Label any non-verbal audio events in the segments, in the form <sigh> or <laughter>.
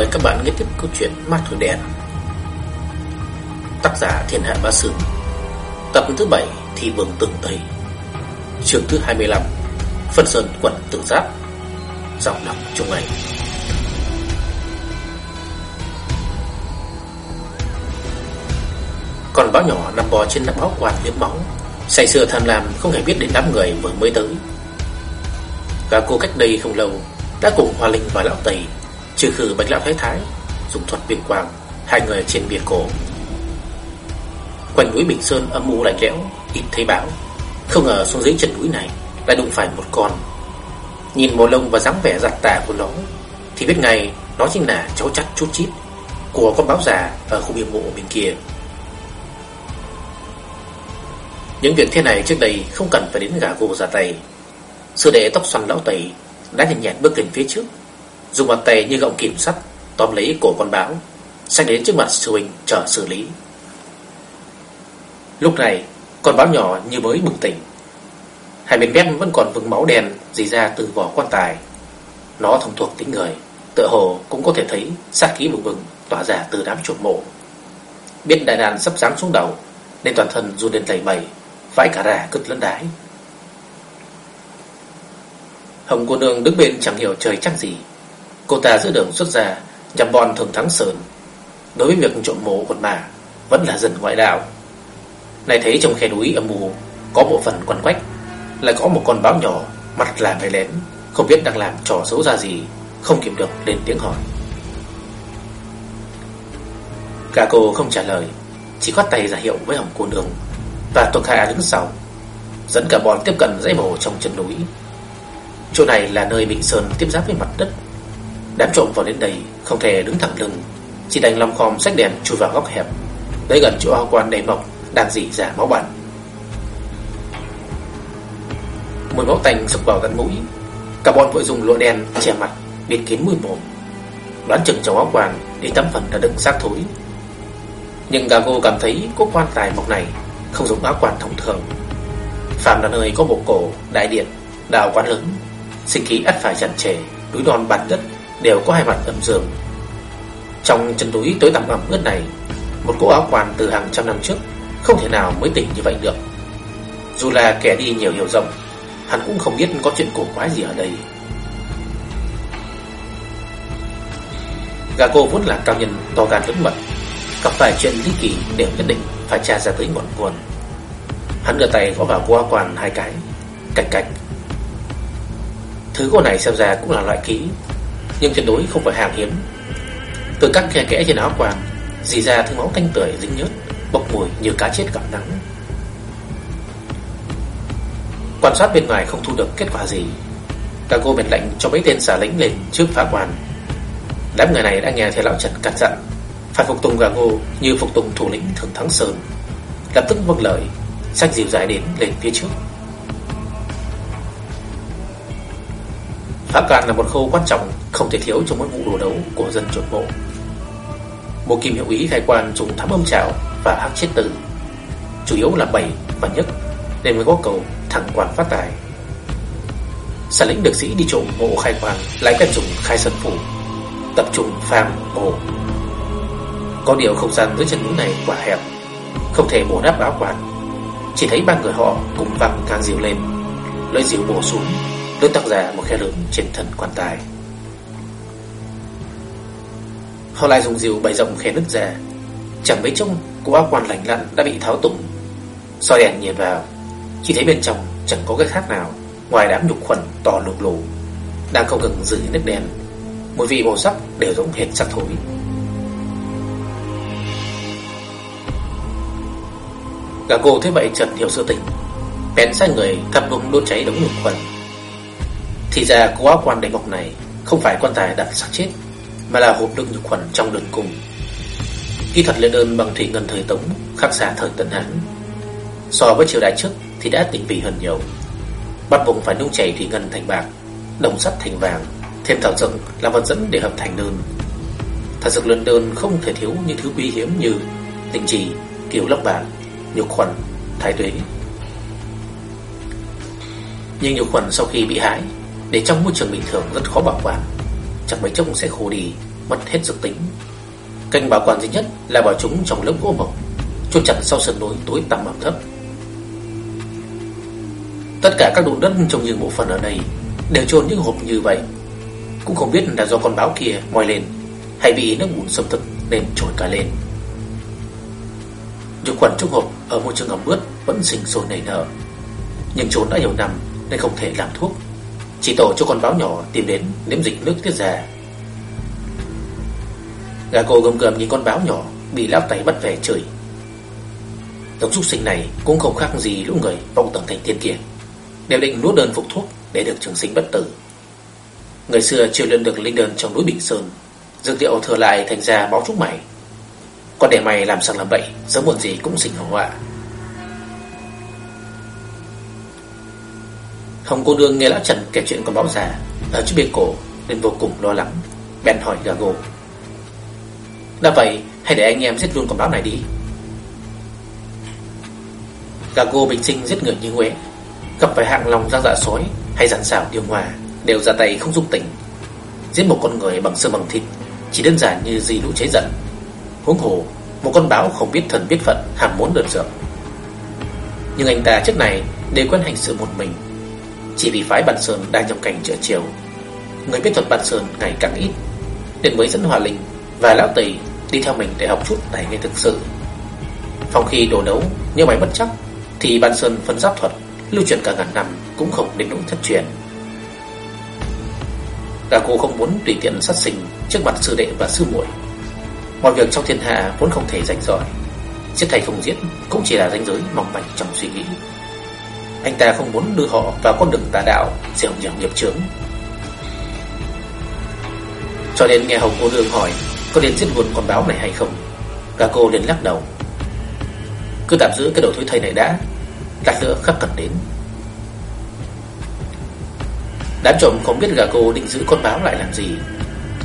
Mời các bạn nghe tiếp câu chuyện Ma Thổi Đèn Tác giả Thiên Hạ Bá Sử Tập thứ 7 Thị Vương Tường Tây trường thứ 25 Phân Sơn Quận Tử Giáp. Giọng đọc Trung Anh. Còn báo nhỏ nằm bò trên nắp áo quạt liếm máu Say sưa tham lam không hề biết đến đám người vừa mới tới. Và cô cách đây không lâu, Đã cùng Hoa Linh và Lão Tây Trừ khử bạch lão thái thái, Dùng thuật biển quang, Hai người trên biển cổ. Quanh núi Bình Sơn âm u lạnh lẽo, Ít thấy bão. Không ngờ xuống dưới chân núi này Lại đụng phải một con. Nhìn màu lông và dáng vẻ giặt tả của nó, Thì biết ngay nó chính là cháu chắt chút chít Của con báo già Ở khu biệt mộ bên kia. Những việc thế này trước đây Không cần phải đến gà gô ra tay Sư đệ tóc xoăn lão tẩy Đã nhẹ nhàng bước lên phía trước. Dùng bàn tay như gọng kìm sắt, Tóm lấy cổ con báo Xanh đến trước mặt sư huynh chờ xử lý. Lúc này, Con báo nhỏ như mới bừng tỉnh. Hai bên mép vẫn còn vừng máu đen Dì ra từ vỏ quan tài. Nó thông thuộc tính người, Tựa hồ cũng có thể thấy sát khí bừng bừng Tỏa ra từ đám chuột mộ Biết đại đàn sắp giáng xuống đầu, Nên toàn thân run lên tẩy bẩy Vãi cả ra cực lẫn đái. Hồng cô nương đứng bên chẳng hiểu trời trăng gì Cô ta giữa đường xuất ra, Nhằm bọn thường thắng sơn. Đối với việc trộm mộ quần mà Vẫn là dần ngoại đạo. Này thấy trong khe núi âm mù Có bộ phận quằn quách, Lại có một con báo nhỏ, Mặt là mày lén, Không biết đang làm trò xấu ra gì, Không kịp được lên tiếng hỏi. Cả cô không trả lời, Chỉ khoát tay ra hiệu với hồng cô nương, Và tuần hạ đứng sau, Dẫn cả bọn tiếp cận dãy mồ trong chân núi. Chỗ này là nơi Bình Sơn tiếp giáp với mặt đất Đám trộm vào đến đây Không thể đứng thẳng lưng Chỉ đành lòng khom sách đèn chui vào góc hẹp Tới gần chỗ ao quan đầy mộc Đang dỉ ra dạ máu bẩn. Mùi máu tanh sụp vào tận mũi Cả bọn vội dùng lụa đen che mặt Bịt kín mũi mồm Đoán chừng trong áo quan Đi tấm phần đã đựng xác thối. Nhưng Gago cảm thấy cốt quan tài mộc này Không giống áo quan thông thường. Phạm là nơi có bộ cổ, đại điện, đào quán lớn Sinh khí ắt phải chặn trề Núi non bàn đất đều có hai mặt âm dương. Trong chân túi tối tăm ẩm ướt này, một cỗ áo quan từ hàng trăm năm trước không thể nào mới tỉnh như vậy được. Dù là kẻ đi nhiều hiểu rộng, hắn cũng không biết có chuyện cổ quái gì ở đây. Gà cô vốn là cao nhân to gan lớn mật, gặp phải chuyện ly kỳ đều nhất định phải tra ra tới ngọn nguồn. Hắn đưa tay gõ vào cô áo quan hai cái, cạch cạch. Thứ cô này xem ra cũng là loại kỹ nhưng tuyệt đối không phải hàng hiếm. Từ các khe kẽ trên áo quàng, dì ra thứ máu tanh tưởi dính nhớt, bốc mùi như cá chết gặp nắng. Quan sát bên ngoài không thu được kết quả gì. Cả cô mệt lệnh cho mấy tên xả lính lên trước phá quan. Đám người này đã nghe theo lão Trần cắt dặn, phải phục tùng gà ngô như phục tùng thủ lĩnh thường thắng sơn. Lập tức vâng lời, sách dìu dài đến lên phía trước. Phá quan là một khâu quan trọng không thể thiếu trong mỗi vụ đồ đấu của dân chuẩn bộ Một kim hiệu ý khai quan dùng thám âm trào và hắc chết tử, chủ yếu là bảy và nhất để mới có cầu thẳng quan phát tài. Sản lĩnh được sĩ đi trộm mộ khai quan lại quen dùng khai sân phủ, tập trung phàm bổ Có điều không gian dưới chân núi này quá hẹp, không thể bổ đáp báo quan. Chỉ thấy ba người họ cùng văng càng diều lên, lưỡi diều bổ xuống Tôi tạo ra một khe lớn trên thân quan tài Họ lại dùng diều bày rộng khe nứt ra. Chẳng mấy chốc Của áo quan lành lặn đã bị tháo tụng. Soi đèn nhìn vào Chỉ thấy bên trong chẳng có cái khác nào, Ngoài đám nhục khuẩn to lục lù, Đang không ngừng giữ nước đèn mỗi vị màu sắc đều giống hệt sắc thối. Cả cô thấy vậy Trần hiểu sự tình bén sai người thắp nung đốt cháy đống nhục khuẩn. Thì ra cô áo quan đầy ngọc này Không phải quan tài đặt xác chết. Mà là hộp đựng nhục khuẩn trong đường cùng. Kỹ thuật lên đơn bằng thủy ngân thời Tống Khắc xa thời Tần Hán. So với triều đại trước Thì đã tinh vi hơn nhiều. Bắt buộc phải nung chảy thủy ngân thành bạc Đồng sắt thành vàng Thêm thảo dược là vật dẫn để hợp thành đơn. Thật sự lên đơn không thể thiếu những thứ quý hiếm như Tinh trì, kiều lấp bạc, nhục khuẩn, thái tuế. Nhưng nhục khuẩn sau khi bị hại để trong môi trường bình thường rất khó bảo quản. Chẳng mấy chốc sẽ khô đi mất hết dược tính. Canh bảo quản duy nhất là bảo chúng trong lớp gỗ mộc, chôn chặt sau sườn núi tối tăm ẩm thấp. Tất cả các đụn đất trong những bộ phận ở đây đều chôn những hộp như vậy. Cũng không biết là do con báo kia moi lên hay bị nước bùn xâm thực nên trồi cả lên. Những khuẩn trong hộp ở môi trường ẩm ướt vẫn sinh sôi nảy nở, nhưng trốn đã nhiều năm nên không thể làm thuốc. Chỉ tổ cho con báo nhỏ tìm đến nếm dịch nước tiết già Gà cô gầm gầm nhìn con báo nhỏ bị lão tay bắt về chửi. Giống súc sinh này cũng không khác gì lũ người vong tầng thành thiên kia, đều định nuốt đơn phục thuốc để được trường sinh bất tử. Người xưa chưa lên được linh đơn trong núi Bình Sơn, dược liệu thừa lại thành ra báo trúc mày. Còn để mày làm sằng làm bậy, sớm muộn gì cũng sinh họa. Hồng cô nương nghe lão Trần kể chuyện con báo già ở trước bên cổ nên vô cùng lo lắng, bèn hỏi Gago. Đã vậy, hãy để anh em giết luôn con báo này đi. Gago bình sinh giết người như Huế, gặp phải hạng lòng giang dạ sói hay giản xảo điều hòa đều ra tay không dung tình. Giết một con người bằng xương bằng thịt chỉ đơn giản như gì lũ cháy giận. Huống hồ, một con báo không biết thần biết phận hàm muốn được dược. Nhưng anh ta trước này đều quen hành sự một mình chỉ vì phái Bàn Sơn đang trong cảnh trở chiều. Người biết thuật Bàn Sơn ngày càng ít, Nên mới dẫn Hòa Linh và Lão Tỳ đi theo mình để học chút tài nghệ thực sự. Phòng khi đồ đấu như máy bất chắc, Thì Bàn Sơn phân giáp thuật, Lưu truyền cả ngàn năm cũng không đến nỗi thất truyền. Cả cô không muốn tùy tiện sát sinh Trước mặt sư đệ và sư muội. Mọi việc trong thiên hạ vốn không thể rảnh rỏi Giết thầy không giết Cũng chỉ là ranh giới mỏng manh trong suy nghĩ anh ta không muốn đưa họ vào con đường tà đạo Dẻo dẻo nghiệp trướng Cho nên nghe Hồng cô nương hỏi, Có nên giết luôn con báo này hay không? Cả cô liền lắc đầu. Cứ tạm giữ cái đầu thối thây này đã, Lát nữa khắc cần đến. Đám trộm không biết gà cô định giữ con báo lại làm gì,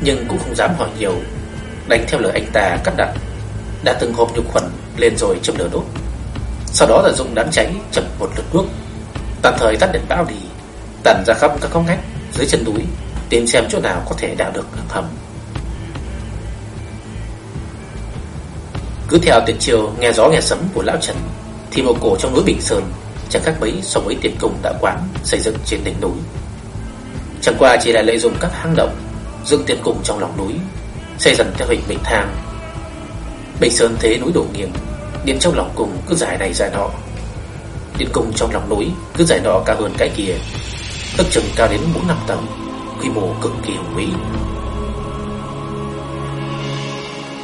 Nhưng cũng không dám hỏi nhiều Đánh theo lời anh ta cắt đặt. Đã từng hộp nhục khuẩn lên rồi châm lửa đốt. Sau đó là dùng đám cháy chậm một lượt nước Tạm thời tắt đèn bão đi. Tần ra khắp các ngóc ngách, dưới chân núi, Tìm xem chỗ nào có thể đào được đường hầm. Cứ theo tuyệt chiều, nghe gió nghe sấm của lão Trần, Thì một cổ trong núi Bình Sơn, Chẳng khác mấy so với tiền cùng đã quán Xây dựng trên đỉnh núi. Chẳng qua chỉ là lợi dụng các hang động, dựng tiền cung trong lòng núi, Xây dần theo hình bình thang. Bình Sơn thế núi đổ nghiêng Điện trong lòng cùng cứ dài này dài nọ Điện cung trong lòng núi, cứ giải nọ cao hơn cái kia. Tất chừng cao đến 4 năm tầng, Quy mô cực kỳ hùng vĩ.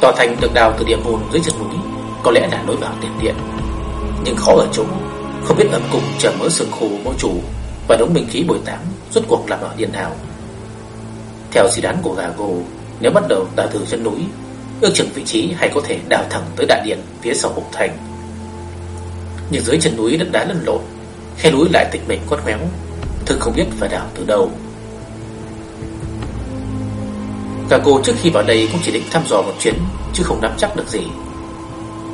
Tòa thành được đào từ địa môn dưới chân núi, Có lẽ là nối vào tiền điện. Nhưng khó ở chỗ, Không biết âm cùng chờ mớ sương khô mẫu chủ Và đống bình khí bồi tám Rốt cuộc là ở điện nào Theo dự đoán của gà gồ Nếu bắt đầu đào từ chân núi, Ước chừng vị trí hay có thể đào thẳng tới đại điện Phía sau bục thành nhưng dưới chân núi đất đá lăn lộn, Khe núi lại tịch mịch quất ngoéo Thực không biết phải đào từ đâu. Cả cô trước khi vào đây cũng chỉ định thăm dò một chuyến, Chứ không nắm chắc được gì.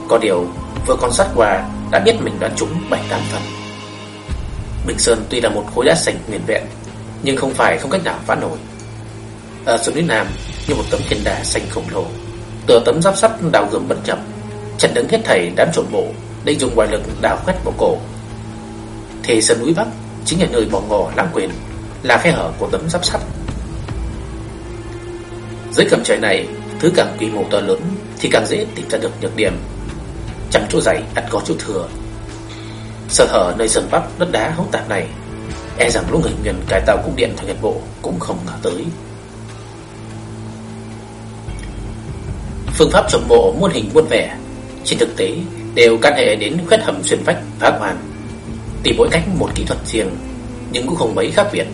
Có điều vừa con sát qua Đã biết mình đoán trúng bảy tám phần. Bình Sơn tuy là một khối đá sành nguyên vẹn, Nhưng không phải không cách nào phá nổi. Ở xuống núi Nam, Như một tấm thiên đá xanh khổng lồ, Tựa tấm giáp sắt đào gầm bất chậm Trận đứng hết thảy đám trộm bộ định dùng ngoại lực đào khoét vào cổ. Thì sơn núi Bắc chính là nơi bọn ngò lãng quyền, là khe hở của tấm giáp sắt. Dưới cầm trời này, thứ càng quy mô to lớn thì càng dễ tìm ra được nhược điểm. chẳng chỗ dày ắt có chỗ thừa. Sở hở nơi sơn Bắc đất đá hỗn tạp này, e rằng lúc người Nguyên cải tạo cung điện thành nhật bộ cũng không ngờ tới. Phương pháp trồng bộ muôn hình muôn vẻ, trên thực tế đều căn hệ đến khuyết hầm xuyên vách phá hoàn. Tìm mỗi cách một kỹ thuật riêng, nhưng cũng không mấy khác biệt.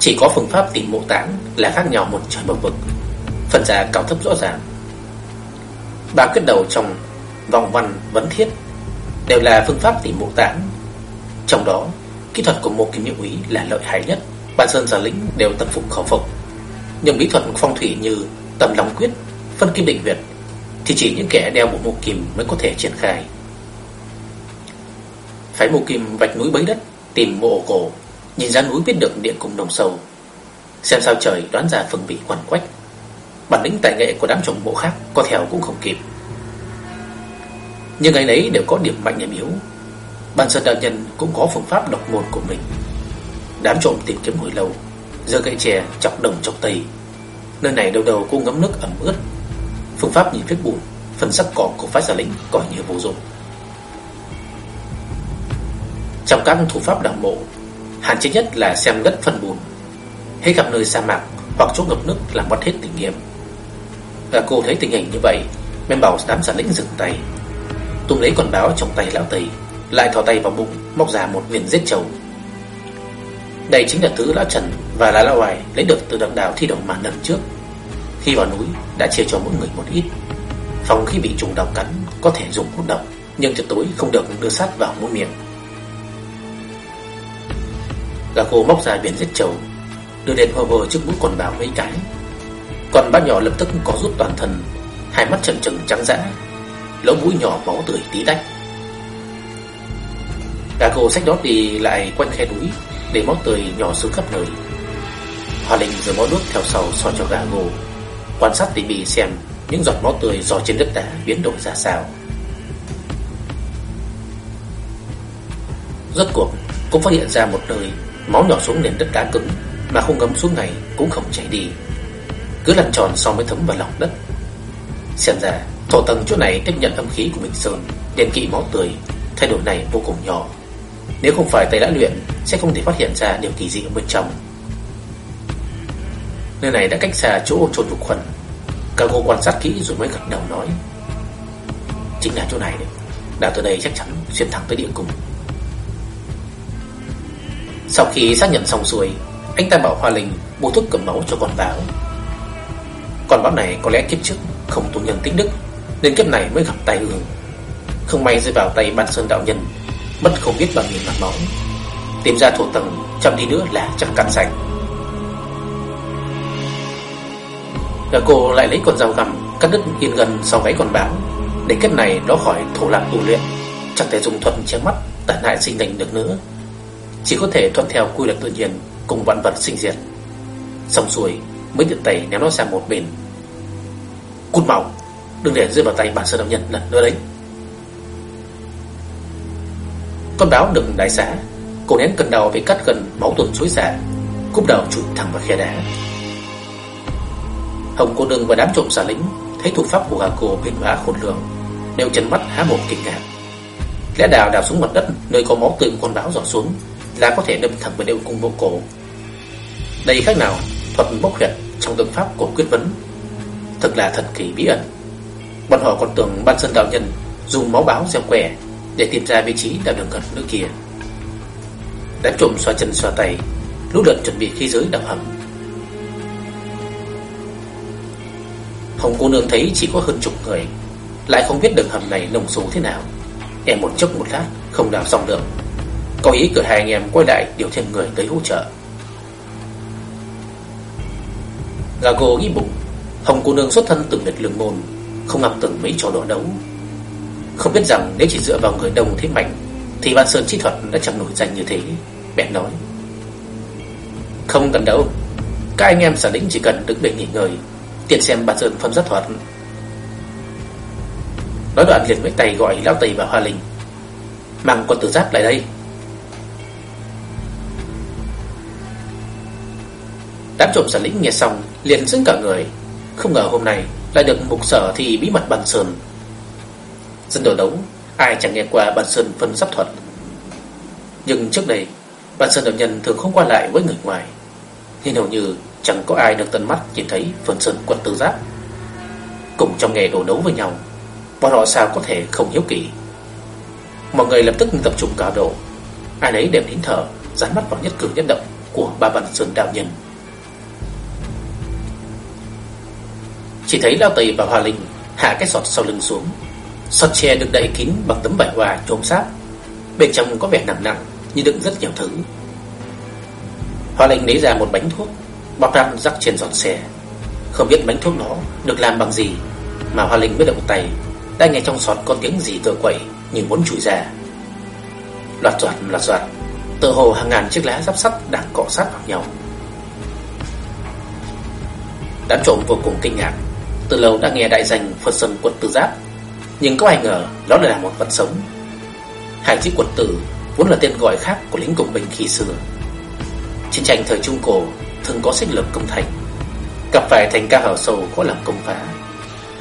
Chỉ có phương pháp tìm mộ táng là khác nhau một trời một vực, phần ra cao thấp rõ ràng. Ba quyết đầu trong vòng văn vấn thiết đều là phương pháp tìm mộ táng. Trong đó, kỹ thuật của một kim nhị úy là lợi hại nhất, bản sơn giả lĩnh đều tâm phục khẩu phục. Nhưng bí thuật phong thủy như tầm lòng quyết, phân kim định việt thì chỉ những kẻ đeo bộ mũ kim mới có thể triển khai. Phải mộ kim vạch núi bấy đất, tìm mộ cổ, nhìn ra núi biết được địa cung nông sâu. Xem sao trời đoán ra phần bị quằn quách. Bản lĩnh tài nghệ của đám trồng bộ khác Có theo cũng không kịp Nhưng ngày đấy đều có điểm mạnh điểm yếu Ban sơn đạo nhân cũng có phương pháp độc môn của mình Đám trộm tìm kiếm hồi lâu Giờ gậy chè chọc đồng chọc tây Nơi này đầu đầu cũng ngấm nước ẩm ướt Phương pháp nhìn vết bùn Phần sắc cỏ của phái giả lĩnh coi như vô dụng. Trong các thủ pháp đảng bộ, Hạn chế nhất là xem đất phần bùn. Hay gặp nơi sa mạc Hoặc chỗ ngập nước làm mất hết tình nghiệm. Và cô thấy tình hình như vậy Men bảo đám giả lĩnh dừng tay. Tung lấy con báo trong tay lão tây, Lại thò tay vào bụng, Móc ra một viên giết trầu. Đây chính là thứ lão Trần và lá lão hoài lấy được từ đặng đào thi đấu màn lần trước. Khi vào núi, đã chia cho mỗi người một ít. Phòng khi bị trùng độc cắn, có thể dùng hút độc, Nhưng tuyệt tối không được đưa sát vào mũi miệng. Gà cô móc ra biển giết trầu Đưa đèn hồ hơ trước mũi con báo mấy cái. Còn bác nhỏ lập tức có rút toàn thân, Hai mắt trần trừng trắng dã, Lỗ mũi nhỏ máu tươi tí tách. Gà cô xách đót đi lại quanh khe núi, Để máu tươi nhỏ xuống khắp nơi. Hoa Linh rồi máu nước theo sau soi cho gà gồ Quan sát tỉ mỉ xem những giọt máu tươi rò trên đất đá biến đổi ra sao. Rốt cuộc, cũng phát hiện ra một nơi Máu nhỏ xuống nền đất đá cứng Mà không ngấm xuống ngày cũng không chảy đi. Cứ lăn tròn so mới thấm vào lòng đất. Xem ra, Thổ tầng chỗ này tiếp nhận âm khí của mình Sơn Đền kỵ máu tươi, Thay đổi này vô cùng nhỏ. Nếu không phải tay đã luyện, Sẽ không thể phát hiện ra điều kỳ dị ở bên trong. Nơi này đã cách xa chỗ trôn phục khuẩn. Cả cô quan sát kỹ rồi mới gật đầu nói, Chính là chỗ này đấy. Đào từ đây chắc chắn xuyên thẳng tới địa cung. Sau khi xác nhận xong xuôi, Anh ta bảo Hoa Linh mua thuốc cầm máu cho con báo Con báo này có lẽ kiếp trước Không tu nhân tính đức, Nên kiếp này mới gặp tai ương Không may rơi vào tay ban sơn đạo nhân, Mất không biết bao nhiêu mặt máu. Tìm ra thổ tầng Chậm đi nữa là chắc cạn sạch. Và cô lại lấy con dao găm, Cắt đứt yên gần sau gáy con báo Để kết này nó khỏi thổ lạc tu luyện. Chẳng thể dùng thuật che mắt Tàn hại sinh linh được nữa. Chỉ có thể thuận theo quy luật tự nhiên, Cùng vạn vật sinh diệt. Xong xuôi mới tiện tay ném nó sang một bên. Cút màu Đừng để rơi vào tay bản sơ đạo nhân lần nữa đấy. Con báo đừng đại xá, Cô nén cân đầu bị cắt gần máu tuần suối xả, Cúp đầu chụp thẳng vào khe đá. Hồng cô nương và đám trộm xà lính thấy thủ pháp của gà cô biến hóa khôn lường, đều chấn mắt há mồm kinh ngạc. Lẽ đào đào xuống mặt đất nơi có máu tươi con báo giọt xuống là có thể đâm thẳng vào đều cung vô cổ. Đây khác nào thuật bốc huyệt trong tâm pháp của quyết vấn. Thật là thần kỳ bí ẩn. Bọn họ còn tưởng ban sơn đạo nhân dùng máu báo xem quẻ để tìm ra vị trí đào đường gần nước kia. Đám trộm xoa chân xoa tay, lũ lượt chuẩn bị khí giới đào hầm Hồng cô nương thấy chỉ có hơn chục người, Lại không biết đường hầm này nồng số thế nào. Em một chốc một lát, Không đào xong được. Có ý cửa hai anh em quay lại, điều thêm người tới hỗ trợ. Gago nghĩ bụng, Hồng cô nương xuất thân từ địch lương môn, Không ngập từng mấy trò đỏ đấu. Không biết rằng nếu chỉ dựa vào người đông thế mạnh, Thì Ban Sơn chi thuật đã chẳng nổi danh như thế, Bèn nói. Không cần đâu, Các anh em sở lĩnh chỉ cần đứng để nghỉ ngơi. Tiền xem bản sơn phân rất thuật Nói đoạn liền với tay gọi Lão Tây và Hoa Linh. Mang quân tử giáp lại đây. Đám trộm sở lĩnh nghe xong, liền dưng cả người. Không ngờ hôm nay lại được mục sở thì bí mật bản sơn. Dân đồ đấu, Ai chẳng nghe qua bản sơn phân giáp thuật. Nhưng trước đây, Bản sơn đạo nhân thường không qua lại với người ngoài. Nên hầu như Chẳng có ai được tận mắt nhìn thấy phần Sơn quân tư giáp. Cùng trong nghề đổ đấu với nhau, Bọn họ sao có thể không hiếu kỳ? Mọi người lập tức tập trung cao độ. Ai nấy đều nín thở, Dán mắt vào nhất cử nhất động Của ba bàn Sơn đạo nhân. Chỉ thấy Lao Tây và Hoa Linh Hạ cái sọt sau lưng xuống. Sọt tre được đậy kín bằng tấm vải hoa trôm sáp. Bên trong có vẻ nặng nặng, Như đựng rất nhiều thứ. Hoa Linh lấy ra một bánh thuốc bọc răng rắc trên giọt xe. Không biết bánh thuốc đó được làm bằng gì, Mà Hoa Linh mới động tay, Đã nghe trong sọt có tiếng gì tựa quẩy Như muốn chui ra. Loạt giọt loạt giọt, tựa hồ hàng ngàn chiếc lá giáp sắt đang cọ sát vào nhau. Đám trộm vô cùng kinh ngạc. Từ lâu đã nghe đại danh Phật Sơn quật tử giáp, Nhưng có ai ngờ đó lại là một vật sống. Hải chí quật tử Vốn là tên gọi khác của lính cùng binh khi xưa. Chiến tranh thời Trung Cổ Thường có sách lược công thành. Gặp phải thành ca hở sâu có làm công phá.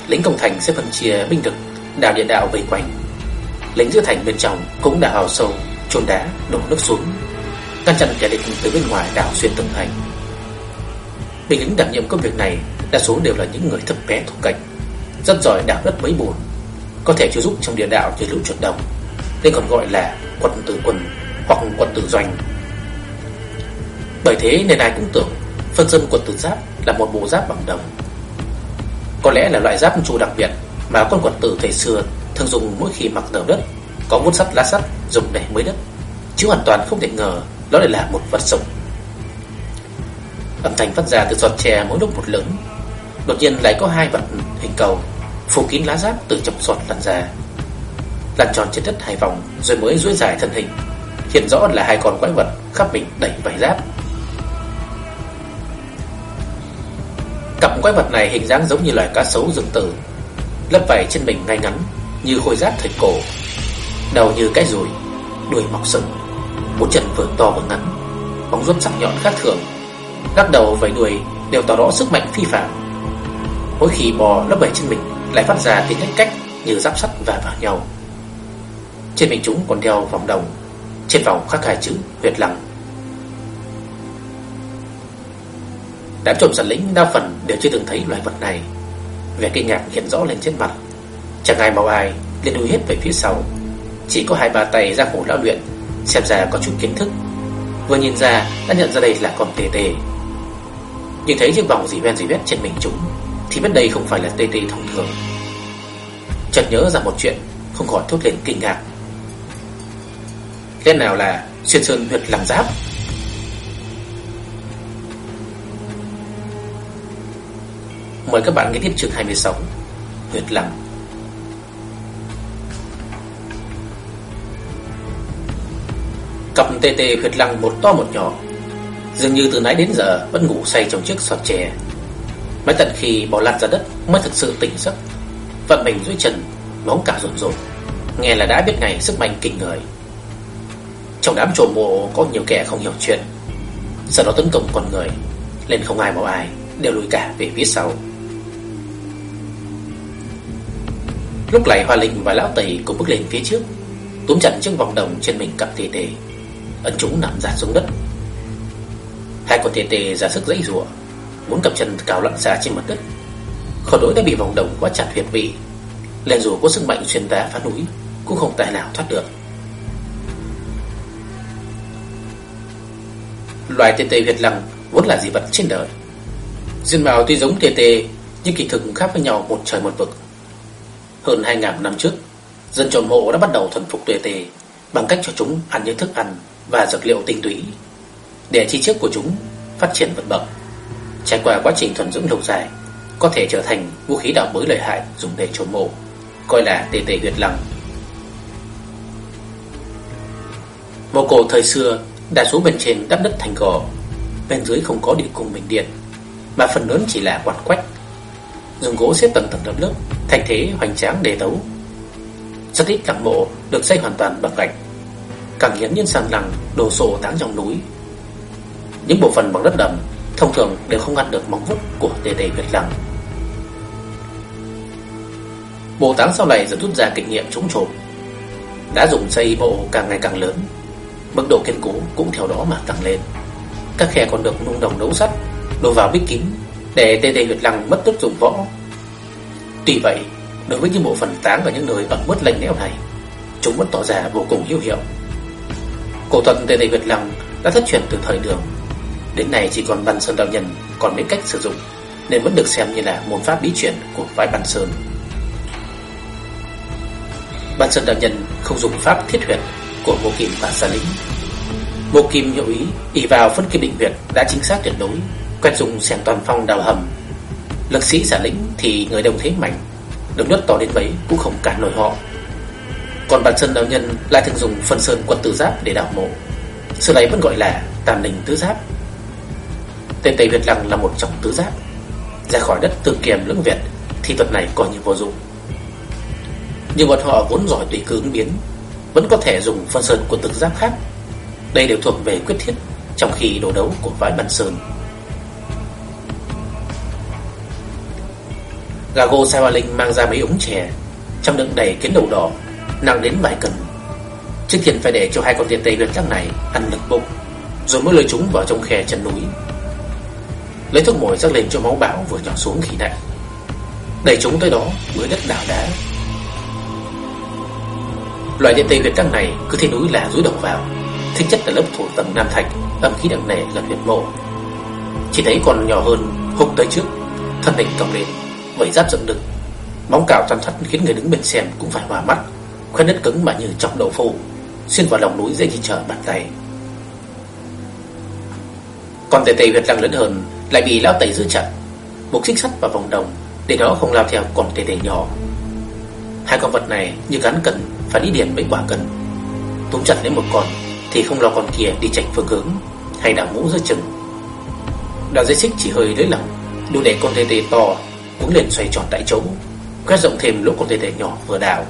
Lính công thành sẽ phân chia binh lực Đào địa đạo vây quanh. Lính giữa thành bên trong cũng đào hào sâu Trôn đá, đổ nước xuống Ngăn chặn kẻ địch từ bên ngoài đào xuyên tường thành. Binh lính đảm nhiệm công việc này Đa số đều là những người thấp bé thuộc cảnh Rất giỏi đào đất mấy buồn Có thể trợ giúp trong địa đạo như lũ chuột đồng Nên còn gọi là quân tử quân Hoặc quân tử doanh. Bởi thế nên ai cũng tưởng Phân dân quật tử giáp là một bộ giáp bằng đồng. Có lẽ là loại giáp chu đặc biệt Mà con quật tử thời xưa thường dùng mỗi khi mặc đầu đất, Có vút sắt, lá sắt dùng để mới đất, Chứ hoàn toàn không thể ngờ Đó lại là một vật sống Âm thanh phát ra từ giọt chè mỗi lúc một lớn. Đột nhiên lại có hai vật hình cầu, Phủ kín lá giáp từ trong giọt lăn ra. Lăn tròn trên đất hai vòng Rồi mới duỗi dài thân hình, Hiện rõ là hai con quái vật khắp mình đẩy vải giáp. Cặp quái vật này hình dáng giống như loài cá sấu rừng tử, Lấp vảy trên mình ngay ngắn, Như khôi giáp thời cổ. Đầu như cái rùi, Đuôi mọc sừng, Một chân vừa to vừa ngắn, Bóng rốt sắc nhọn khác thường. Các đầu vảy đuôi đều tỏ rõ sức mạnh phi phạm. Mỗi khi bò lấp vảy trên mình Lại phát ra tiếng cách cách Như giáp sắt và vào nhau. Trên mình chúng còn đeo vòng đồng, Trên vòng khắc hai chữ huyệt lăng. Đám trộm săn lính đa phần đều chưa từng thấy loài vật này. Vẻ kinh ngạc hiện rõ lên trên mặt. Chẳng ai mau ai, liền đuôi hết về phía sau. Chỉ có hai ba tay ra khổ lão luyện, Xem ra có chút kiến thức. Vừa nhìn ra, đã nhận ra đây là con tê tê. Nhưng thấy chiếc vòng dì ven dì vét trên mình chúng, Thì biết đây không phải là tê tê thông thường. Chợt nhớ ra một chuyện, Không khỏi thốt lên kinh ngạc. Lên nào là xuyên sơn huyệt làm giáp? Mời các bạn nghe tiếp chương 26 Huyệt lăng Cặp tê tê huyệt lăng một to một nhỏ, Dường như từ nãy đến giờ Vẫn ngủ say trong chiếc sọt chè. Mãi tận khi bỏ lăn ra đất Mới thực sự tỉnh giấc, Vận mình dưới chân Móng cả rộn rộn, Nghe là đã biết ngày sức mạnh kinh người. Trong đám trộm mộ có nhiều kẻ không hiểu chuyện, Sau đó tấn công con người Nên không ai bảo ai, Đều lùi cả về phía sau. Lúc này Hoa Linh và Lão Tây cũng bước lên phía trước, Túm chặt chiếc vòng đồng trên mình cặp tê tê. Ấn chúng nằm giả xuống đất. Hai con tê tê ra sức dãy rùa Muốn cặp chân cào lặn xa trên mặt đất. Khổ đối đã bị vòng đồng quá chặt huyệt vị. Lên dù có sức mạnh xuyên đá phá núi, Cũng không tài nào thoát được. Loài tê tê huyệt lăng Vốn là dị vật trên đời. Duyên bào tuy giống tê tê, Nhưng kỳ thực khác với nhau một trời một vực hơn 2.000 năm trước, dân trộm mộ đã bắt đầu thuần phục tuệ tề bằng cách cho chúng ăn những thức ăn và dược liệu tinh túy để chi tiết của chúng phát triển vượt bậc. Trải qua quá trình thuần dưỡng lâu dài, có thể trở thành vũ khí đạo mới lợi hại dùng để trộm mộ, coi là tê tê huyệt lăng. Mộ cổ thời xưa đa số bên trên đắp đất thành gò, bên dưới không có địa cung bình điện, mà phần lớn chỉ là quạt quách dùng gỗ xếp tầng tầng lớp lớp, thành thế hoành tráng đề tấu. Rất ít lăng mộ được xây hoàn toàn bằng gạch, càng hiếm những sàn lằng đồ sộ táng trong núi. Những bộ phận bằng đất đầm thông thường đều không ngăn được móng vuốt của tề tề huyệt lăng. Bộ táng sau này dần rút ra kinh nghiệm chống trộm, đã dùng xây bộ càng ngày càng lớn, mức độ kiên cố cũng theo đó mà tăng lên. Các khe còn được nung đồng đấu sắt, đổ vào bích kín để tề tề huyệt lăng mất tức dùng võ. Tuy vậy, đối với những bộ phận tán và những nơi ẩn mất lạnh lẽo này, chúng vẫn tỏ ra vô cùng hữu hiệu. Cổ thuật tê tây Việt lăng đã thất truyền từ thời đường, đến nay chỉ còn Văn Sơn đạo nhân còn biết cách sử dụng, nên vẫn được xem như là môn pháp bí truyền của phái Văn Sơn. văn Sơn đạo nhân không dùng pháp thiết huyệt của Mộ Kim và Sa lĩnh Mộ Kim hiệu ý ý vào phân kim định huyệt đã chính xác tuyệt đối, quen dùng xẻng toàn phong đào hầm. Lực sĩ giả lĩnh thì người đông thế mạnh, được nước to đến mấy cũng không cản nổi họ. Còn bản sơn đạo nhân lại thường dùng phân sơn quân tử giáp để đào mộ. Sự này vẫn gọi là tàn đình tứ giáp. Tên Tây Việt Lăng là một trong tứ giáp. ra khỏi đất từ kiềm lưỡng Việt thì thuật này coi như vô dụng. Nhưng bọn họ vốn giỏi tùy cứng biến, vẫn có thể dùng phân sơn quân tử giáp khác. Đây đều thuộc về quyết thiết trong khi đồ đấu của vãi bản sơn. Gago Sa Linh mang ra mấy ống chè, trong đựng đầy kiến đầu đỏ, nặng đến vài cân. Trước tiên phải để cho hai con tiền tây luyện chắc này ăn lực bụng, rồi mới lôi chúng vào trong khe chân núi. Lấy thuốc mồi rắc lên cho máu bão vừa nhỏ xuống khi nãy. Đẩy chúng tới đó với đất đảo đá. Loại điện tây huyệt trăng này cứ thế núi là rúi đầu vào, thích chất là lớp thổ tầng nam thạch, âm khí nặng nề gần huyệt mộ. Chỉ thấy còn nhỏ hơn húc tới trước, thân hình còng lên, vảy giáp dựng đứng, bóng cào chăn thắt khiến người đứng bên xem cũng phải hòa mắt, khoe đất cứng mà như chọc đậu phụ, xuyên vào lòng núi dễ như trở bàn tay. Còn tề tề huyệt lăng lớn hơn lại bị lão tẩy giữ chặt, buộc xích sắt vào vòng đồng để nó không lao theo con tề tề nhỏ. Hai con vật này như gắn cần phải đi điểm mấy quả cần. Túm chặt lấy một con thì không lo con kia đi chạy phương hướng hay đảo mũ giữa chừng. Đạo dây xích chỉ hơi lưỡi lỏng, đủ để con tê tê to cũng liền xoay tròn tại chỗ, quét rộng thêm lỗ con tê tê nhỏ vừa đào.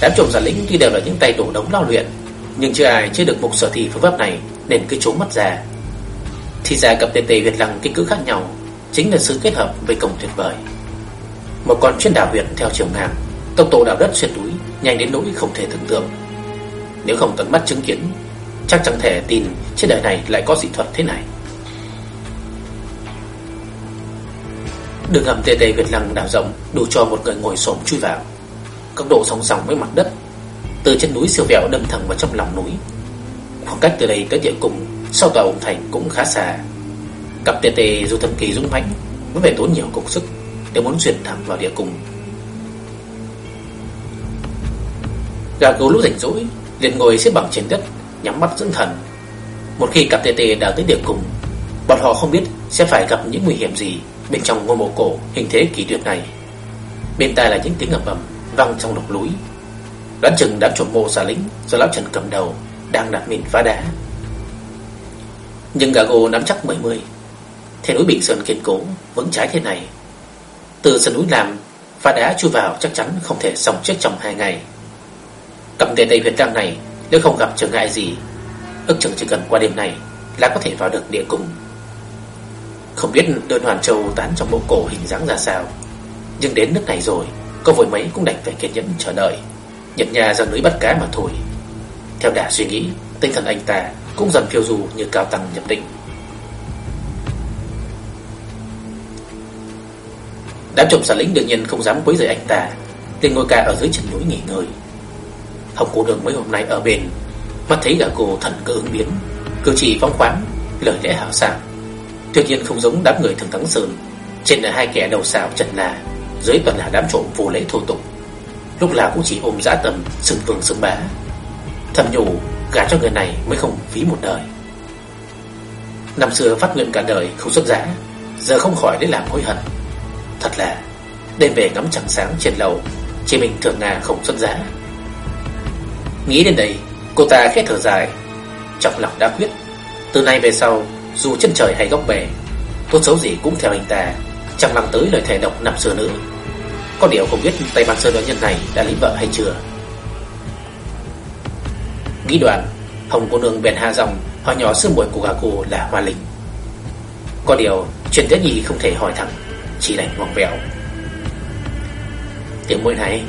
Đám trộm giả lĩnh tuy đều là những tay đổ đống lao luyện, nhưng chưa ai chưa được một sở thị phương pháp này nên cứ trốn mất ra. Thì ra cặp tê tê huyệt lăng kích cỡ khác nhau chính là sự kết hợp với công tuyệt vời. Một con chuyên đảo huyệt theo chiều ngang, tốc độ đảo đất xuyên túi nhanh đến nỗi không thể tưởng tượng. Nếu không tận mắt chứng kiến, chắc chẳng thể tin trên đời này lại có dị thuật thế này. Đường hầm tê tê Việt Lăng đảo rộng đủ cho một người ngồi xổm chui vào. Cấp độ song song với mặt đất, từ chân núi siêu vẹo đâm thẳng vào trong lòng núi. Khoảng cách từ đây tới địa cùng sau tòa ổng thành cũng khá xa. Cặp tê tê dù thần kỳ dũng mãnh vẫn phải tốn nhiều công sức để muốn xuyên thẳng vào địa cùng. Gà gấu lúc rảnh rỗi liền ngồi xếp bằng trên đất, nhắm mắt dưỡng thần. Một khi cặp tê tê đã tới địa cùng, bọn họ không biết sẽ phải gặp những nguy hiểm gì bên trong ngôi mộ cổ hình thế kỳ tuyệt này. Bên tai là những tiếng ầm ầm vang trong độc núi. Đoán chừng đám trộm mộ xà lính do lão Trần cầm đầu đang đặt mình phá đá. Nhưng Gago nắm chắc 70 Thế núi Bình Sơn kiên cố, Vững trái thế này Từ sân núi làm, Phá đá chui vào chắc chắn không thể xong chết trong hai ngày Cầm tên Tây huyệt trang này, Nếu không gặp trở ngại gì, Ước chừng chỉ cần qua đêm này Là có thể vào được địa cung không biết đơn hoàn châu tán trong bộ cổ hình dáng ra sao Nhưng đến nước này rồi Có vội mấy cũng đành phải kiên nhẫn chờ đợi Nhật nhà ra núi bắt cá mà thôi Theo đà suy nghĩ Tinh thần anh ta cũng dần phiêu du như cao tăng nhập định. Đám trộm xà lính đương nhiên không dám quấy rầy anh ta, liền ngồi ca ở dưới chân núi nghỉ ngơi. Hồng cô đường mấy hôm nay ở bên, mắt thấy gã cô thần cơ ứng biến, cử chỉ phóng khoáng, lời lẽ hào sảng. Tuy nhiên không giống đám người thường thắng sơn, trên là hai kẻ đầu xào trần là, dưới toàn là đám trộm vô lễ thô tục. Lúc nào cũng chỉ ôm dã tầm, sừng vương sừng bá. Thầm nhủ Gả cho người này mới không phí một đời Năm xưa phát nguyện cả đời không xuất giá Giờ không khỏi để làm hối hận Thật là Đêm về ngắm trăng sáng trên lầu Chỉ mình thường là không xuất giá Nghĩ đến đây Cô ta khét thở dài Trong lòng đã quyết Từ nay về sau dù chân trời hay góc bể, Tốt xấu gì cũng theo anh ta. Chẳng làm tới lời thề độc nằm xưa nữa Có điều không biết tay băng sơn nhân này đã lấy vợ hay chưa. Nghĩ đoạn, Hồng cô nương bèn hạ dòng Hỏi nhỏ sư muội của gà cô là Hoa Linh. Có điều, Chuyện thế gì không thể hỏi thẳng, Chỉ đành vòng vẹo Tiểu muội này,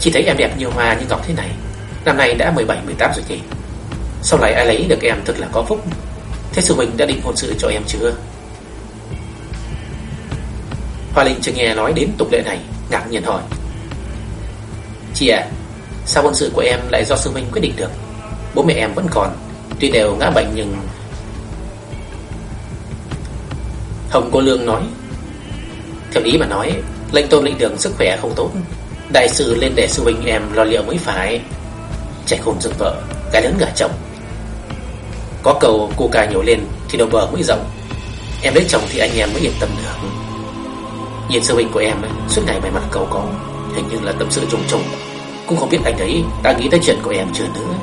Chỉ thấy em đẹp như hoa như ngọc thế này. Năm nay đã 17-18 rồi nhỉ Sau này ai lấy được em thật là có phúc? Thế sư huynh đã định hôn sự cho em chưa? Hoa Linh chưa nghe nói đến tục lệ này, Ngạc nhiên hỏi. Chị à Sao hôn sự của em lại do sư huynh quyết định được? Bố mẹ em vẫn còn, Tuy đều ngã bệnh nhưng Hồng cô Lương nói, Theo ý mà nói, Lệnh tôn lệnh đường sức khỏe không tốt. Đại sự lên để sư huynh em lo liệu mới phải. Trẻ khôn dựng vợ cái lớn gả chồng. Có cầu cô ca nhổ lên Thì đầu bờ mới rộng. Em lấy chồng thì anh em mới yên tâm được. Nhìn sư huynh của em Suốt ngày mày mặt cầu có. Hình như là tâm sự trùng trùng. Cũng không biết anh ấy đã nghĩ tới chuyện của em chưa nữa.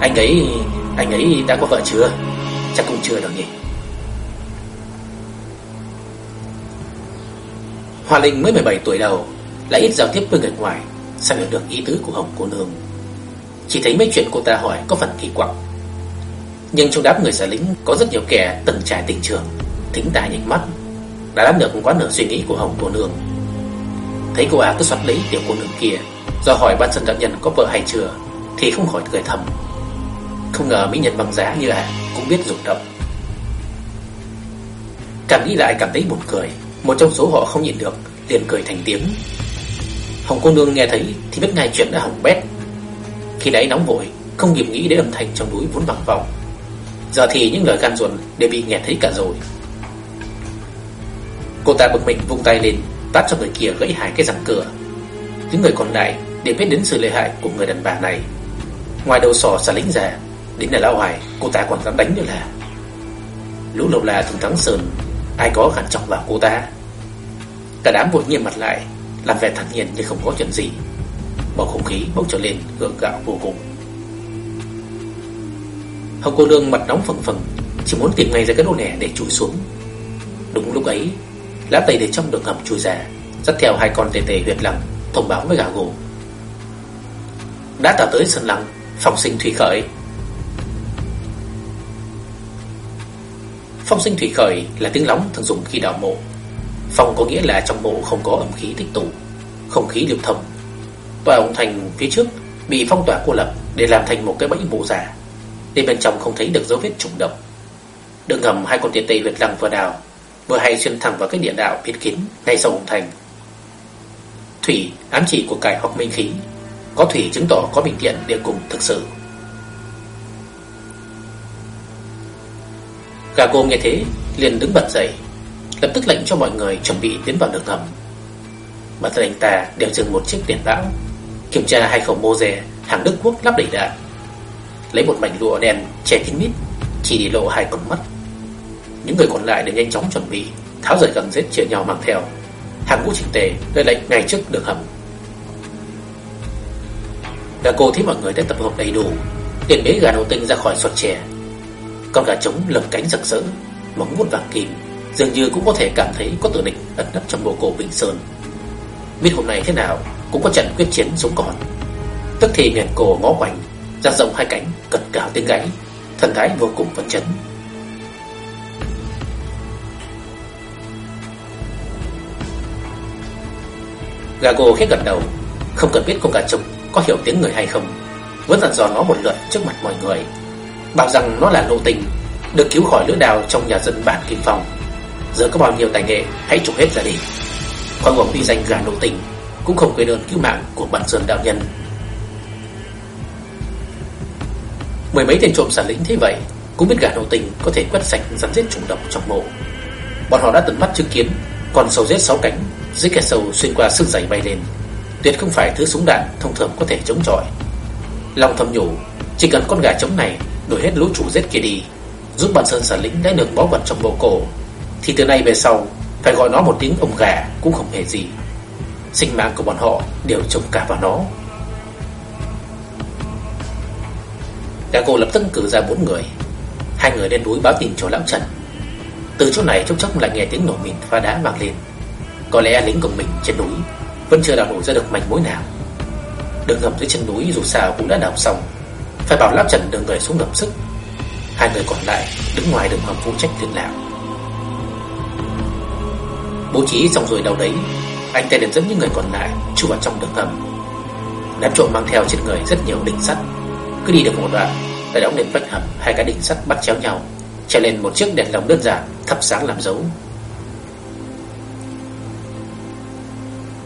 Anh ấy Anh ấy đã có vợ chưa? Chắc cũng chưa đâu nhỉ. Hoa Linh mới 17 tuổi đầu, Lại ít giao tiếp với người ngoài, Sao hiểu được ý tứ của Hồng cô nương? Chỉ thấy mấy chuyện cô ta hỏi có phần kỳ quặc. Nhưng trong đám người sở lính có rất nhiều kẻ từng trải tình trường, thính tài nhịch mắt, đã đoán được quá nửa suy nghĩ của Hồng cô nương. Thấy cô ả cứ xoát lấy tiểu cô nương kia, do hỏi ban dân đạo nhân có vợ hay chưa, thì không khỏi cười thầm. Không ngờ mỹ nhân bằng giá như ả cũng biết rụng động. Càng nghĩ lại cảm thấy buồn cười, một trong số họ không nhịn được, liền cười thành tiếng. Hồng cô nương nghe thấy thì biết ngay chuyện đã hỏng bét. Khi đấy nóng vội, không kịp nghĩ đến âm thanh trong núi vốn bằng vọng. Giờ thì những lời gan ruột đều bị nghe thấy cả rồi. Cô ta bực mình vung tay lên, tát cho người kia gãy hai cái răng cửa. Những người còn lại đều biết đến sự lợi hại của người đàn bà này. Ngoài đầu sò xà lính già, đến là lao hoài, cô ta còn dám đánh nữa là. Lũ lộc là thường thắng sơn, ai có khả trọng vào cô ta. Cả đám vội nghiêm mặt lại, làm vẻ thản nhiên như không có chuyện gì. Bầu không khí bốc trở lên gượng gạo vô cùng. Hồng cô nương mặt nóng phừng phừng, chỉ muốn tìm ngay ra cái đồ nẻ để chui xuống. Đúng lúc ấy, lá tây để trong đường hầm chui ra, dắt theo hai con tề tề huyệt lăng thông báo với gà gồ. Đã tạo tới sân lăng, phong sinh thủy khởi. Phong sinh thủy khởi là tiếng lóng thường dùng khi đào mộ. Phong có nghĩa là trong mộ không có âm khí tích tụ, không khí lưu thông. Tòa ông thành phía trước bị phong tỏa cô lập để làm thành một cái bẫy mộ giả, nên bên trong không thấy được dấu vết trùng động. Đường ngầm hai con tiền tây huyệt lăng vừa đào, vừa hay xuyên thẳng vào cái địa đạo biến kín ngay sau hùng thành. Thủy ám chỉ của cải hoặc minh khí, có thủy chứng tỏ có bình điện địa cùng thực sự. Gà cô nghe thế liền đứng bật dậy Lập tức lệnh cho mọi người chuẩn bị tiến vào đường hầm Bản thân anh ta đều dừng một chiếc tiền bão Kiểm tra hai khẩu mô dè Hàng Đức Quốc lắp đầy đạn Lấy một mảnh lụa đen che kín mít, Chỉ để lộ hai con mắt. Những người còn lại đều nhanh chóng chuẩn bị, Tháo rời gần giết chia nhau mang theo. Hàng ngũ chỉnh tề đợi lệnh ngay trước đường hầm. Gà cô thấy mọi người đã tập hợp đầy đủ, liền bế gà đầu tinh ra khỏi sọt chè. Con gà trống lầm cánh rực rỡ, Móng vuốt vàng kim, Dường như cũng có thể cảm thấy có tử địch ẩn nấp trong bộ cổ Bình Sơn. Biết hôm nay thế nào, Cũng có trận quyết chiến sống còn. Tức thì miền cổ ngó quanh ra rộng hai cánh cật cào tiếng gáy Thần thái vô cùng phấn chấn. Gago khẽ gật đầu, Không cần biết con gà trống có hiểu tiếng người hay không. Vẫn dặn dò nó một lượt trước mặt mọi người. Bảo rằng nó là lộ tình, Được cứu khỏi lưỡi đào trong nhà dân bản Kim Phong. Giờ có bao nhiêu tài nghệ, Hãy chụp hết ra đi. Con ngọc uy danh gà lộ tình Cũng không quên ơn cứu mạng của bản sơn đạo nhân. Mười mấy tên trộm sản lĩnh thế vậy, Cũng biết gà đầu tình có thể quét sạch rắn giết trùng độc trong mộ. Bọn họ đã tận mắt chứng kiến, còn sầu giết sáu cánh, Dưới kẻ sầu xuyên qua sức giày bay lên. Tuyệt không phải thứ súng đạn thông thường có thể chống chọi. Lòng thầm nhủ, Chỉ cần con gà trống này đuổi hết lũ chủ giết kia đi, Giúp bản sơn sản lĩnh đã được bó vật trong mộ cổ, Thì từ nay về sau, Phải gọi nó một tiếng ông gà cũng không hề gì. Sinh mạng của bọn họ đều trông cả vào nó. Cả cô lập tức cử ra bốn người. Hai người lên núi báo tin cho lão Trần. Từ chỗ này chốc chốc lại nghe tiếng nổ mìn phá đá vang lên. Có lẽ lính của mình trên núi vẫn chưa đào nổi ra được manh mối nào. Đường ngầm dưới chân núi dù sao cũng đã đào xong. Phải bảo lão Trần đưa người xuống ngầm sức. Hai người còn lại đứng ngoài đường hầm phụ trách tiền lão Bố trí xong rồi đầu đấy, Anh ta liền dẫn những người còn lại chui vào trong đường hầm. Đám trộm mang theo trên người rất nhiều đỉnh sắt. Cứ đi được một đoạn đã đóng lên vách hầm hai cái đỉnh sắt bắt chéo nhau Treo lên một chiếc đèn lồng đơn giản, Thắp sáng làm dấu.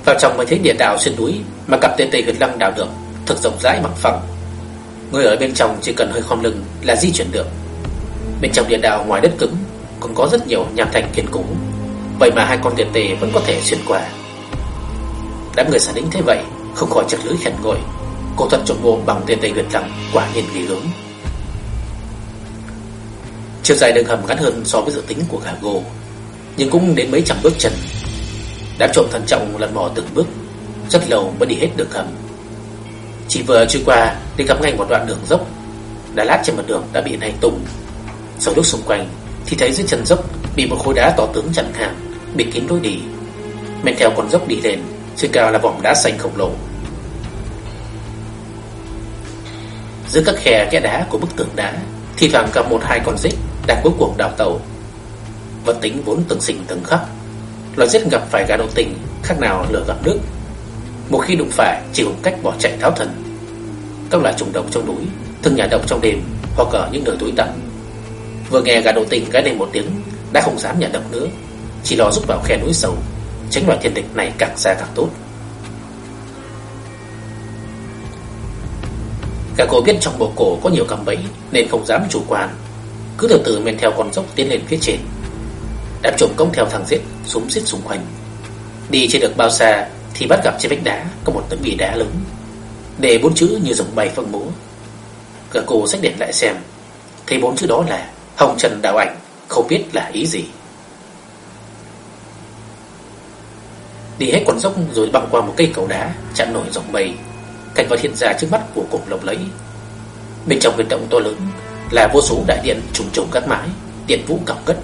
Vào trong mới thấy địa đạo xuyên núi Mà cặp tên tây huyệt lăng đào được, Thực rộng rãi bằng phẳng. Người ở bên trong chỉ cần hơi khom lưng là di chuyển được. Bên trong địa đạo ngoài đất cứng Còn có rất nhiều nham thạch kiên cố. Vậy mà hai con tiền tề vẫn có thể xuyên qua. Đám người sản lĩnh thế vậy, Không khỏi chật lưỡi khen ngội Cô thuật trộm mộ bằng tiền tề huyệt lăng, Quả nhiên ghê gớm. Chiều dài đường hầm ngắn hơn so với dự tính của cả gồ Nhưng cũng đến mấy trăm bước chân. Đã trộm thận trọng lần mò từng bước, Rất lâu mới đi hết được hầm. Chỉ vừa trôi qua Đi gặp ngay một đoạn đường dốc. Đá lát trên mặt đường đã bị nảy tung Sau lúc xung quanh Thì thấy dưới chân dốc Bị một khối đá to tướng chặn hàng bị kín lối đi. Men theo con dốc đi lên, Trên cao là vòng đá xanh khổng lồ. Giữa các khe kẽ đá của bức tường đá Thì thoảng gặp một hai con rết. Đang cuối cuộc đào tàu Vật tính vốn từng sinh từng khắc, Loài rết gặp phải gà đầu tình, Khác nào lửa gặp nước. Một khi đụng phải, chỉ có cách bỏ chạy tháo thần. Các loài trùng độc trong núi Thường nhà độc trong đêm Hoặc ở những nơi tối tăm. Vừa nghe gà đầu tình cái lên một tiếng, Đã không dám nhà độc nữa, Chỉ lo rút vào khe núi sâu, Tránh loài thiên địch này càng xa càng tốt. Cả cô biết trong bộ cổ có nhiều cạm bẫy, Nên không dám chủ quan. Cứ từ từ men theo con dốc tiến lên phía trên. Đám trộm công theo thằng giết, Súng giết xung quanh. Đi chưa được bao xa Thì bắt gặp trên vách đá Có một tấm bì đá lớn, Để bốn chữ như dòng bay phân múa. Cả cô sách điện lại xem, Thấy bốn chữ đó là Hồng Trần Đạo Ảnh, Không biết là ý gì. Đi hết con dốc rồi băng qua một cây cầu đá Chặn nổi dòng mây. Cảnh vật hiện ra trước mắt của cục lộng lẫy. Bên trong huyệt động to lớn là vô số đại điện trùng trùng các mái Điện vũ cọc cất,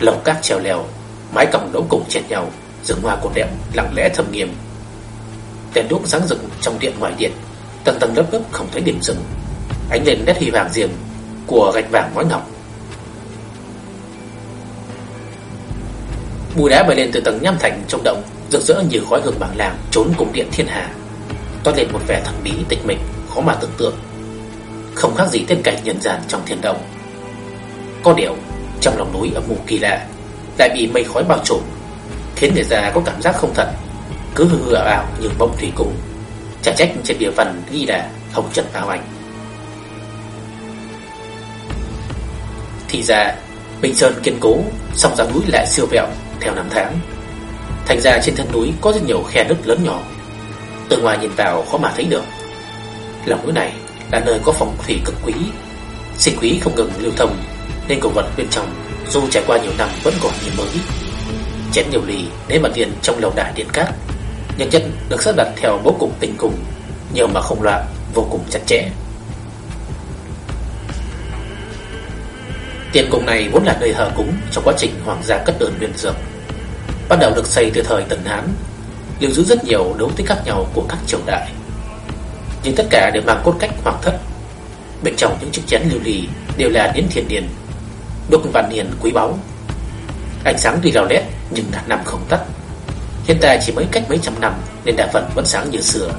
Lồng các treo leo Mái cổng đấu cùng chèn nhau, Rừng hoa cột đẹp lặng lẽ thầm nghiêm. Đèn đuốc sáng rực trong điện ngoài điện, Tầng tầng lớp lớp không thấy điểm dừng. Ánh lên nét hy vàng riêng Của gạch vàng ngói ngọc. Bùi đá bay lên từ tầng nham thành trong động, Rực rỡ như khói hương bảng làng Trốn cùng điện thiên hà. Toát lên một vẻ thần bí tịch mịch, khó mà tưởng tượng không khác gì tên cảnh nhân gian trong thiên động. Có điều, trong lòng núi âm mù kỳ lạ, lại bị mây khói bao trùm, khiến người ta có cảm giác không thật, cứ hư hư ảo ảo như bông thủy cung chả trách trên địa phần ghi là hồng trần ảo ảnh. Thì ra, bình sơn kiên cố, song dáng núi lại siêu vẹo, theo năm tháng. Thành ra trên thân núi có rất nhiều khe nứt lớn nhỏ. Từ ngoài nhìn vào khó mà thấy được. Lòng núi này là nơi có phong thủy cực quý. Sinh quý không ngừng lưu thông, Nên cổ vật bên trong, Dù trải qua nhiều năm vẫn còn như mới. Chén nhiều lì để mặt tiền trong lầu đài điện cát, Nhân chất được sắp đặt theo bố cục tình cùng Nhiều mà không loạn, Vô cùng chặt chẽ. Tiền cung này vốn là nơi hờ cúng Trong quá trình hoàng gia cất đơn luyện dược. Bắt đầu được xây từ thời Tần Hán, lưu giữ rất nhiều đấu tích khác nhau của các triều đại. Nhưng tất cả đều mang cốt cách hoàng thất. Bên trong những chiếc chén lưu ly đều là đến thiền điền, đúc vạn niên quý báu. Ánh sáng tuy rào nét nhưng đã nằm không tắt. Hiện tại chỉ mới cách mấy trăm năm nên đa phần vẫn sáng như xưa.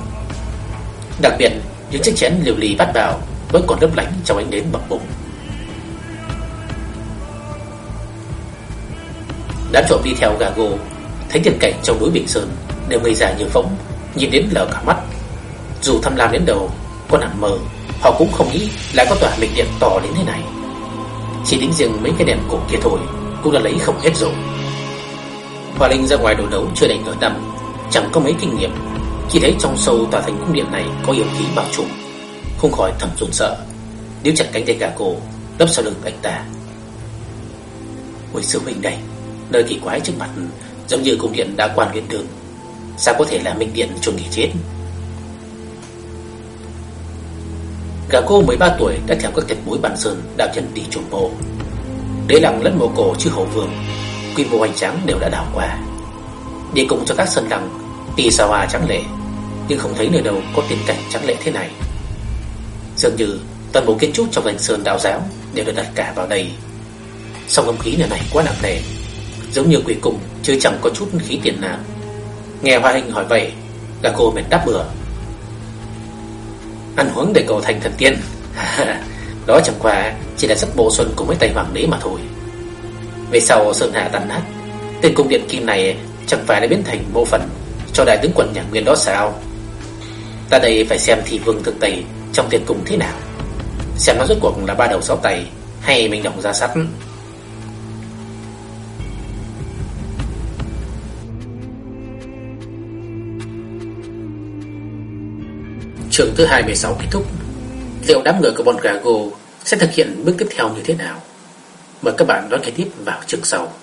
Đặc biệt, những chiếc chén lưu ly bát bảo vẫn còn lấp lánh trong ánh đến bập bùng. Đám trộm đi theo gà gồ thấy tiền cảnh trong núi Bình Sơn đều ngây dài như phóng, nhìn đến lở cả mắt. Dù thăm lam đến đầu, có nằm mờ, họ cũng không nghĩ lại có tòa mịch điện to đến thế này. Chỉ tính riêng mấy cái đèn cổ kia thôi, cũng đã lấy không hết rồi. Hoa Linh ra ngoài đồ đấu chưa đầy nửa năm, chẳng có mấy kinh nghiệm, chỉ thấy trong sâu tòa thành cung điện này có yêu khí bao trùm, không khỏi thầm run sợ, nếu chặt cánh tay cả cô, đắp sau lưng anh ta. Ôi sư huynh đây, nơi kỳ quái trước mặt giống như cung điện đã quan huyện đường Sao có thể là Minh Điện chuẩn nghỉ chết cả cô 13 tuổi đã theo các tiệt bối bản sơn đào chân đi trùng bộ Đế lặng lẫn mộ cổ chư hậu vương, Quy mô hoành tráng đều đã đào qua. Đi cùng cho các sân lăng Tì sao hoa trắng lệ, Nhưng không thấy nơi đâu có tiền cảnh trắng lệ thế này. Dường như toàn bộ kiến trúc trong thành sơn đạo giáo Đều được đặt cả vào đây. Song âm khí nơi này quá nặng nề, Giống như quỷ cùng Chứ chẳng có chút khí tiền nào. Nghe Hoa Hình hỏi vậy cả cô mệt đáp bừa. Ăn uống để cầu thành thần tiên. <laughs> Đó chẳng qua Chỉ là giấc bộ xuân của mấy tay hoàng đế mà thôi. Về sau Sơn Hà tàn nát, Tên cung điện kim này Chẳng phải đã biến thành bộ phận Cho đại tướng quân nhà nguyên đó sao? Ta đây phải xem thì vương thực tẩy Trong tiền cung thế nào, Xem nó rốt cuộc là ba đầu sáu tay Hay mình đồng ra sắt. Trường thứ 26 kết thúc Liệu đám người của bọn Gago Sẽ thực hiện bước tiếp theo như thế nào? Mời các bạn đón kế tiếp vào trường sau.